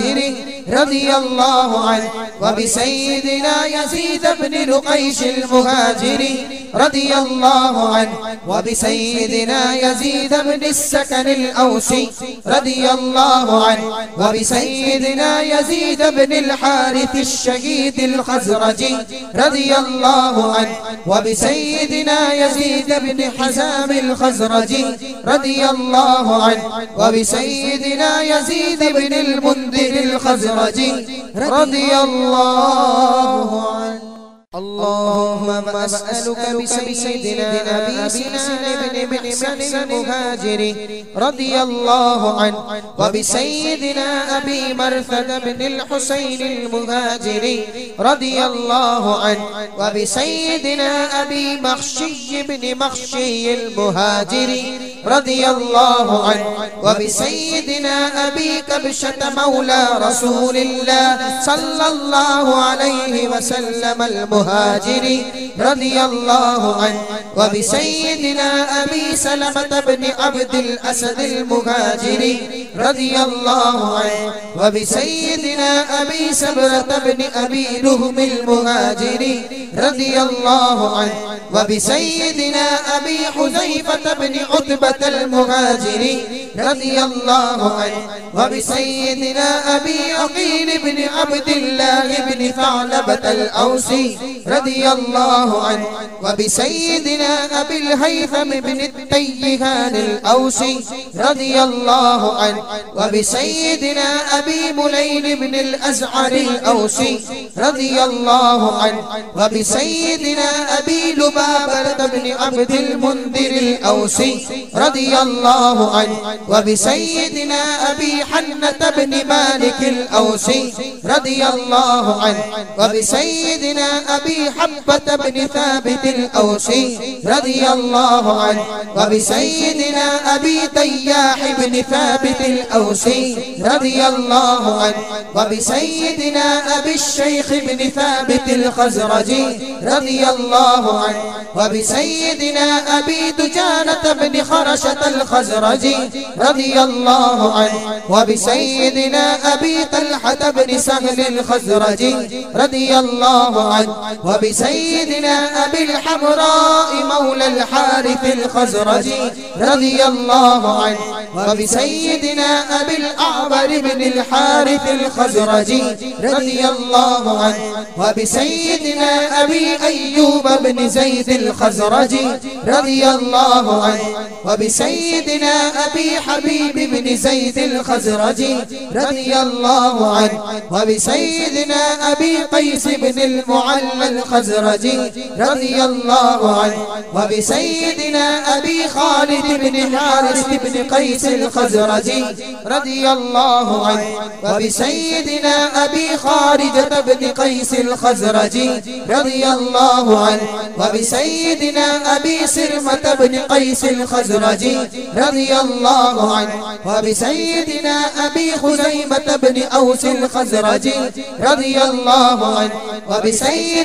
المهاجري رضي الله عنه وبسيدنا يزيد بن رقيش المهاجري رضي الله عنه وبسيدنا يزيد بن السكن الأوسي رضي الله عنه وبسيدنا يزيد بن الحارث الشهيد الخزرجي رضي الله عنه وبسيدنا يزيد بن حزام الخزرجي رضي الله عنه وبسيدنا يزيد بن المنذر الخزرجي رضي الله عنه. اللهم أسألك بسيدنا أبي سنان بن محسن المهاجري رضي الله عنه وبسيدنا أبي مرثد بن الحسين المهاجري رضي الله عنه. وبسيدنا أبي مخشي بن مخشي المهاجري رضي الله عنه. وبسيدنا أبي كبشة مولى رسول الله صلى الله عليه وسلم المهاجري رضي الله عنه وبسيدنا أبي سلمة بن عبد الأسد المهاجري رضي الله عنه وبسيدنا أبي سبرة بن أبي لهم المهاجري رضي الله عنه وبسيدنا أبي حذيفة بن عتبة المهاجري رضي الله عنه وبسيدنا أبي عقيل بن عبد الله بن ثعلبة الأوسي رضي الله عنه وبسيدنا أبي الهيثم بن التيهان الأوسي رضي الله عنه وبسيدنا أبي مليل بن الأزعر الأوسي رضي الله عنه وبسيدنا أبي لبابة بن عبد المنذر الأوسي رضي الله عنه وبسيدنا أبي حنة بن مالك الأوسي رضي الله عنه وبسيدنا أبي حبة بن ثابت الأوسي رضي الله عنه وبسيدنا أبي تياح بن ثابت الأوسي رضي الله عنه وبسيدنا أبي الشيخ بن ثابت الخزرجي رضي الله عنه وبسيدنا أبي دجانة بن خرشة الخزرجي رضي الله عنه وبسيدنا أبي طلحة بن سهل الخزرجي رضي الله عنه وبسيدنا أبي الحمراء مولى الحارث الخزرجي رضي الله عنه. وبسيدنا أبي الأعبر بن الحارث الخزرجي رضي الله عنه. وبسيدنا أبي أيوب بن زيد الخزرجي رضي الله عنه. وبسيدنا أبي حبيب بن زيد الخزرجي رضي الله عنه. وبسيدنا أبي قيس بن المعلم المعلى الخزرجي رضي الله عنه وبسيدنا أبي خالد بن حارث بن قيس الخزرجي رضي الله عنه وبسيدنا أبي خارجة بن قيس الخزرجي رضي الله عنه وبسيدنا أبي سرمة بن قيس الخزرجي رضي الله عنه وبسيدنا أبي خزيمة بن أوس الخزرجي رضي الله عنه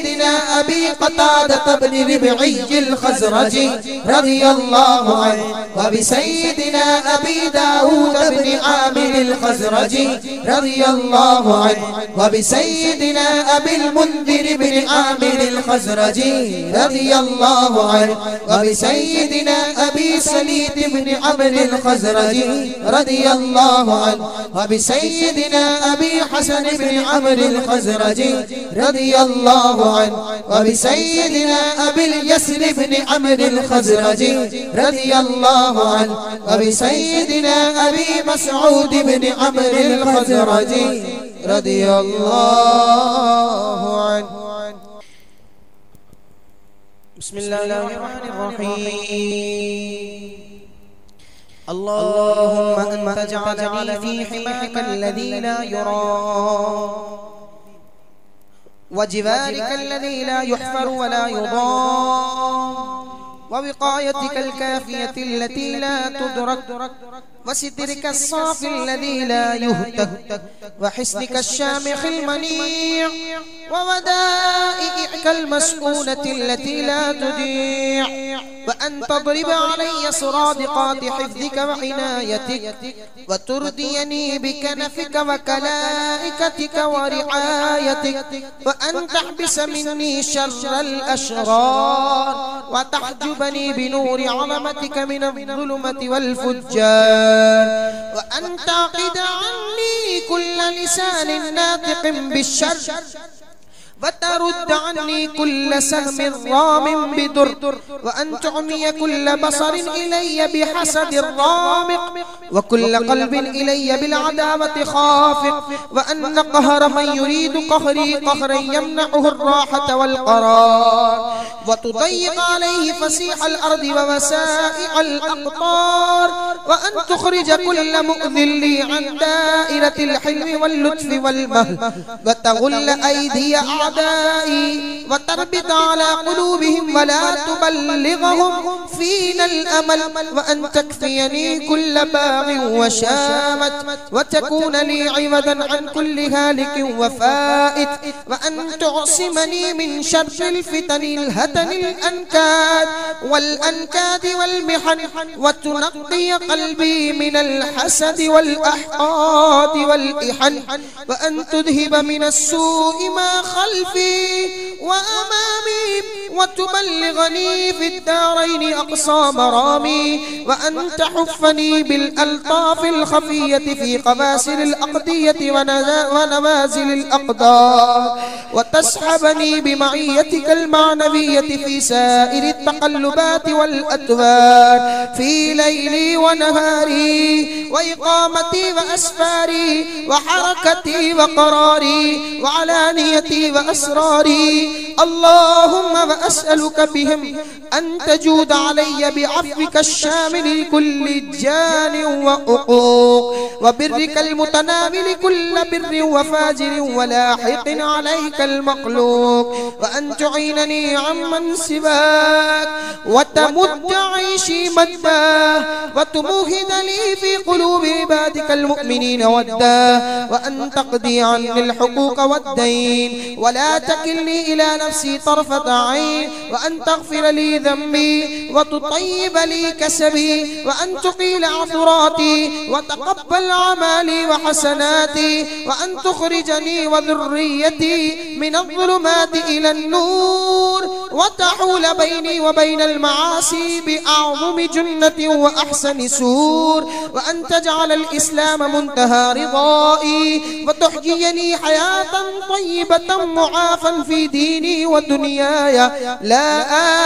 وبسيدنا أبي قتادة بن ربعي الخزرجي رضي الله عنه وبسيدنا أبي داود بن عامر الخزرجي رضي الله عنه وبسيدنا أبي المنذر بن عامر الخزرجي رضي الله عنه وبسيدنا أبي سليد بن عمرو الخزرجي رضي الله عنه وبسيدنا أبي حسن بن عمرو الخزرجي رضي الله عنه عنه وبسيدنا أبي اليسر بن عمرو الخزرجي رضي الله عنه. وبسيدنا أبي مسعود بن عمرو الخزرجي رضي الله عنه. بسم الله الرحمن الرحيم. اللهم أنت جعلني في حماك الذي لا يرى وجوارك الذي لا يحفر ولا يضام ووقايتك الكافية التي لا تدرك، وسترك الصافي الذي لا يهتك، وحسنك الشامخ المنيع، وودائعك المسؤولة التي لا تضيع وأن تضرب علي سرادقات حفظك وعنايتك، وترديني بكنفك وكلائكتك ورعايتك، وأن تحبس مني شر الأشرار، وتحجب وتحجبني بنور عظمتك من الظلمة والفجار. وأن تعقد عني كل لسان ناطق بالشر. وترد عني كل سهم رام بدر. وأن تعمي كل بصر إلي بحسد الرامق وكل قلب إلي بالعداوة خافق وأن قهر من يريد قهري، قهرا يمنعه الراحة والقرار. وتضيق عليه فسيح الأرض ووسائع الأقطار، وأن تخرج كل مؤذ لي عن دائرة الحلم واللطف والمهل وتغل أيدي أعدائي، وتربط على قلوبهم ولا تبلغهم. فينا الأمل، وأن تكفيني كل باغ وشامت وتكون لي عوضا عن كل هالك وفائت وأن تعصمني من شر الفتن الهتن الأنكاد والأنكاد والمحن وتنقي قلبي من الحسد والأحقاد والإحن وأن تذهب من السوء ما خلفي وأمامي وتبلغني في الدارين أقصى مرامي وأن تحفني بالألطاف الخفية في قباسل الأقدية ونوازل الأقدار وتسحبني بمعيتك المعنوية في سائر التقلبات والأدوار. في ليلي ونهاري وإقامتي وأسفاري وحركتي وقراري وعلانيتي وأسراري. اللهم وأسألك بهم أن تجود علي بعفوك الشامل لكل جان وأقوق وبرك المتنامل كل بر وفاجر ولاحق عليك المخلوق. وأن تعينني عمن سواك. وتمد عيشي مدا. وتمهد لي في قلوب عبادك المؤمنين ودا. وأن تقضي عني الحقوق والدين. ولا تكلني إلى نفسي طرفة عين. وأن تغفر لي ذنبي وتطيب لي كسبي. وأن تقيل عثراتي وتقبل عمالي وحسناتي وأن تخرجني وذريتي من الظلمات إلى النور وتحول بيني وبين المعاصي بأعظم جنة وأحسن سور وأن تجعل الإسلام منتهى رضائي وتحجيني حياة طيبة معافا في ديني ودنياي لا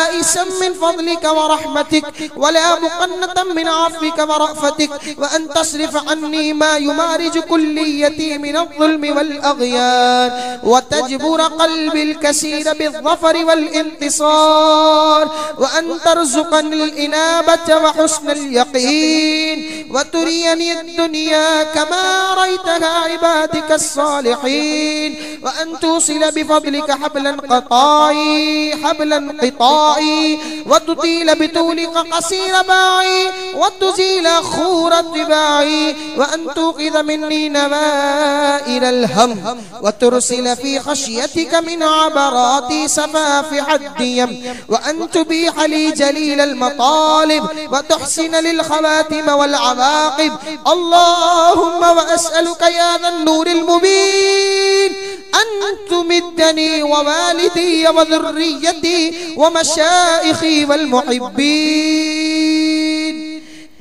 آئسا من فضلك ورحمتك ولا مقنة من عفوك ورأفتك رحمتك وأن تصرف عني ما يمارج كليتي من الظلم والأغيار وتجبر قلبي الكثير بالظفر والانتصار وأن ترزقني الإنابة وحسن اليقين وتريني الدنيا كما ريتها عبادك الصالحين وأن توصل بفضلك حبلا قطاعي حبلا قطاعي وتطيل بطولك قصير باعي، وتزيل خوفي خور اتباعي وأن توقظ مني نوائر الهم وترسل في خشيتك من عبراتي سفاف حديم وأن تبيح لي جليل المطالب وتحسن للخواتم والعواقب. اللهم وأسألك يا ذا النور المبين أن تمدني ووالدي وذريتي ومشائخي والمحبين.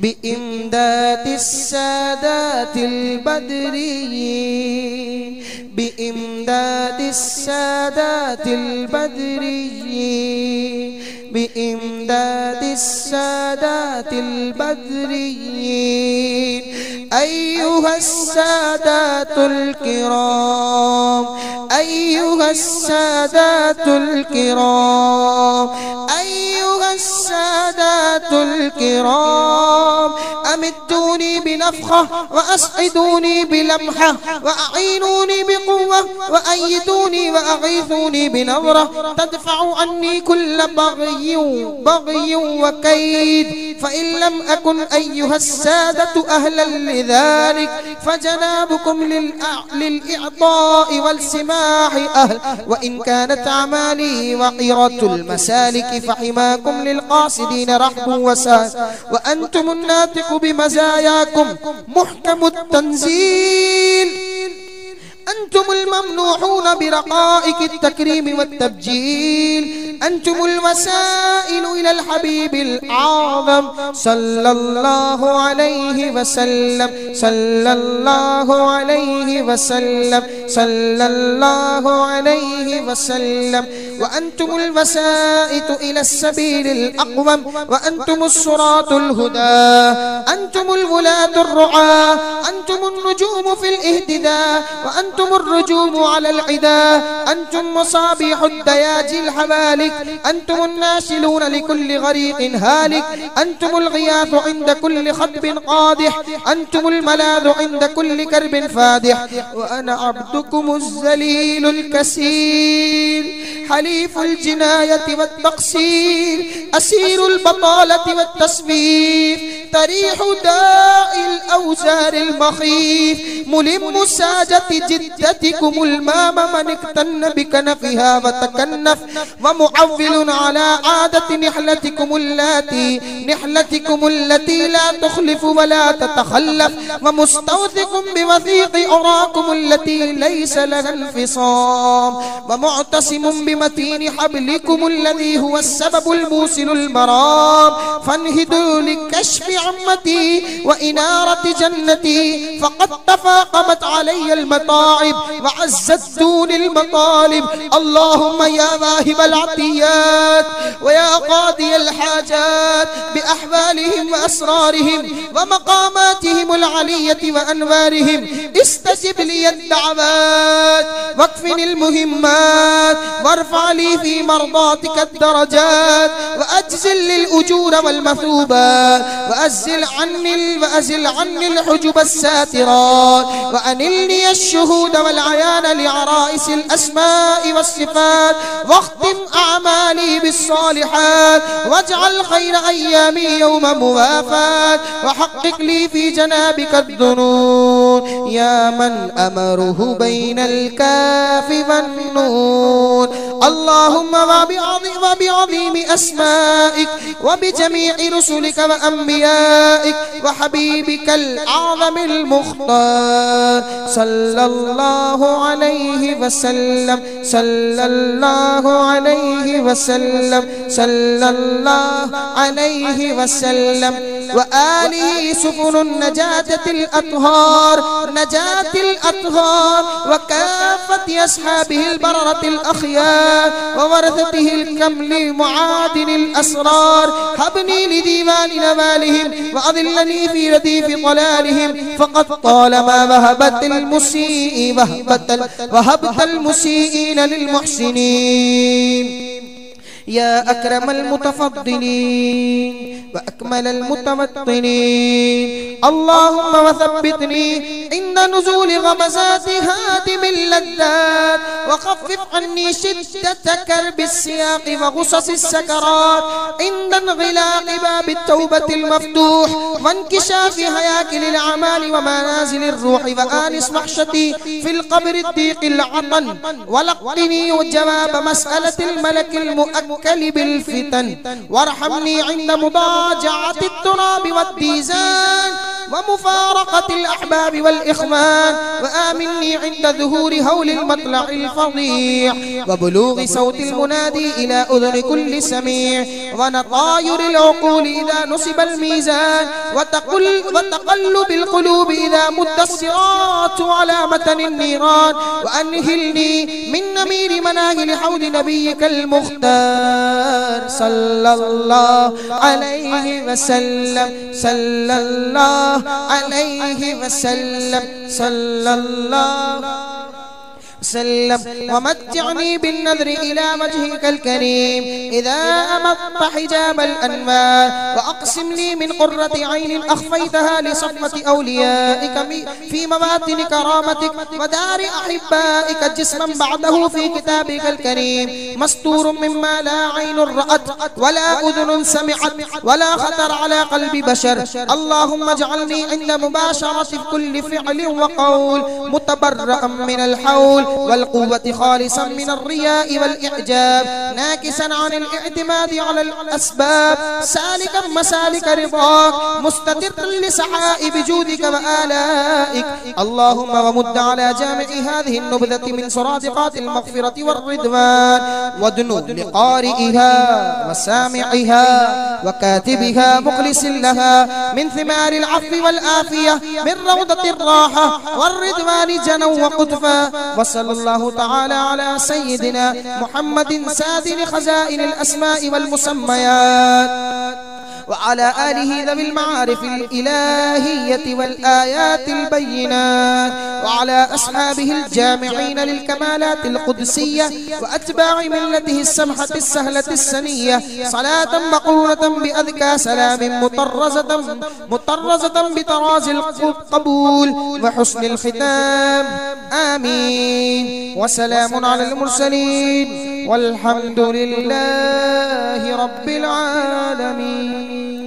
بإمداد السادات البدريين بإمداد السادات البدريين بإمداد السادات البدريين أيها السادات الكرام، أيها السادات الكرام، أيها السادات الكرام، أمدوني بنفخة وأسعدوني بلمحة وأعينوني بقوة وأيدوني وأغيثوني بنظرة تدفع عني كل بغي بغي وكيد، فإن لم أكن أيها السادة أهلا لذلك ذلك فجنابكم للإعطاء والسماح أهل. وإن كانت عمالي وقيرة المسالك فحماكم للقاصدين رحب وسال وأنتم الناطق بمزاياكم محكم التنزيل. أنتم الممنوحون برقائق التكريم والتبجيل. أنتم الوسائل إلى الحبيب الأعظم. صلى الله عليه وسلم. صلى الله عليه وسلم. صلى الله عليه وسلم. وأنتم الوسائط إلى السبيل الأقوم. وأنتم الصراط الهدى. أنتم الولاة الرعاة أنتم النجوم في الاهتداء. وأنتم الرجوم على العدا، أنتم مصابيح الدياجي الحوالك، أنتم الناشلون لكل غريق هالك، أنتم الغياث عند كل خطب قادح، أنتم الملاذ عند كل كرب فادح، وأنا عبدكم الذليل الكسير، حليف الجناية والتقصير، أسير البطالة والتصفيف تريح داء الأوزار المخيف، ملم ساجة جد جدتكم المام من اكتن بكنفها وتكنف ومعول على عادة نحلتكم التي نحلتكم التي لا تخلف ولا تتخلف ومستوثق بوثيق أراكم التي ليس لها انفصام ومعتصم بمتين حبلكم الذي هو السبب الموصل المرام فانهدوا لكشف عمتي وإنارة جنتي فقد تفاقمت علي المطار المطاعب وعزت دون المطالب اللهم يا واهب العطيات ويا قاضي الحاجات بأحوالهم وأسرارهم ومقاماتهم العلية وأنوارهم. استجب لي الدعوات واكفني المهمات وارفع لي في مرضاتك الدرجات وأجزل للأجور والمثوبات وأزل عني وأزل عني الحجب الساترات وأنلني الشهود والعيان لعرائس الأسماء والصفات، واختم أعمالي بالصالحات، واجعل خير أيامي يوم موافات، وحقق لي في جنابك الذنون يا من أمره بين الكاف والنون. اللهم وبعظيم أسمائك، وبجميع رسلك وأنبيائك، وحبيبك الأعظم المختار. صلى الله عليه وسلم، صلى الله عليه وسلم، صلى الله عليه وسلم. وآله سفن النجاة الأطهار، نجاة الأطهار. وكافة أصحابه البررة الأخيار. وورثته الكمل معادن الأسرار. هبني لديوان نوالهم، وأذلني في رديف ضلالهم فقد طالما وهبت المسيء وهبت, وهبت المسيئين للمحسنين. يا أكرم المتفضلين وأكمل المتمطنين اللهم وثبتني عند نزول غمزات هادم اللذات وخفف عني شدة كرب السياق وغصص السكرات. عند انغلاق باب التوبة المفتوح وانكشاف هياكل الأعمال ومنازل الروح. وآنس وحشتي في القبر الضيق العطن. ولقني وجواب مسألة الملك المؤكد. المؤكل بالفتن وارحمني عند مضاجعة التراب والديزان ومفارقة الأحباب والإخوان. وآمني عند ظهور هول المطلع الفظيع وبلوغ صوت المنادي إلى أذن كل سميع. ونطاير العقول إذا نصب الميزان. وتقل وتقلب القلوب إذا مد الصراط على متن النيران. وأنهلني من نمير مناهل حوض نبيك المختار. سرکار صلی اللہ علیہ وسلم صلی اللہ علیہ وسلم صلى الله وسلم. ومتعني بالنذر إلى وجهك الكريم. إذا أمضت حجاب الأنوار، وأقسم لي من قرة عين أخفيتها لصفة أوليائك في مواطن كرامتك، ودار أحبائك جسما بعده في كتابك الكريم. مستور مما لا عين رأت، ولا أذن سمعت، ولا خطر على قلب بشر. اللهم اجعلني عند مباشرة في كل فعل وقول، متبرأ من الحول. والقوة خالصا من الرياء والإعجاب، ناكسا عن الاعتماد على الأسباب، سالكا مسالك رضاك، مستتر لسحائب جودك وآلائك. اللهم ومد على جامع هذه النبذة من سرادقات المغفرة والرضوان ودنو لقارئها، وسامعها، وكاتبها مخلص لها، من ثمار العفو والآفية، من روضة الراحة، والرضوان جنوا وقطفا. وصلى الله تعالى على سيدنا محمد سادر خزائن الأسماء والمسميات وعلى آله ذوي المعارف الإلهية والآيات البينات وعلى أصحابه الجامعين للكمالات القدسية وأتباع ملته السمحة السهلة السنية صلاة مقرونة بأذكى سلام مطرزة مطرزة بطراز القبول وحسن الختام. آمين. وسلام على المرسلين. والحمد لله رب العالمين.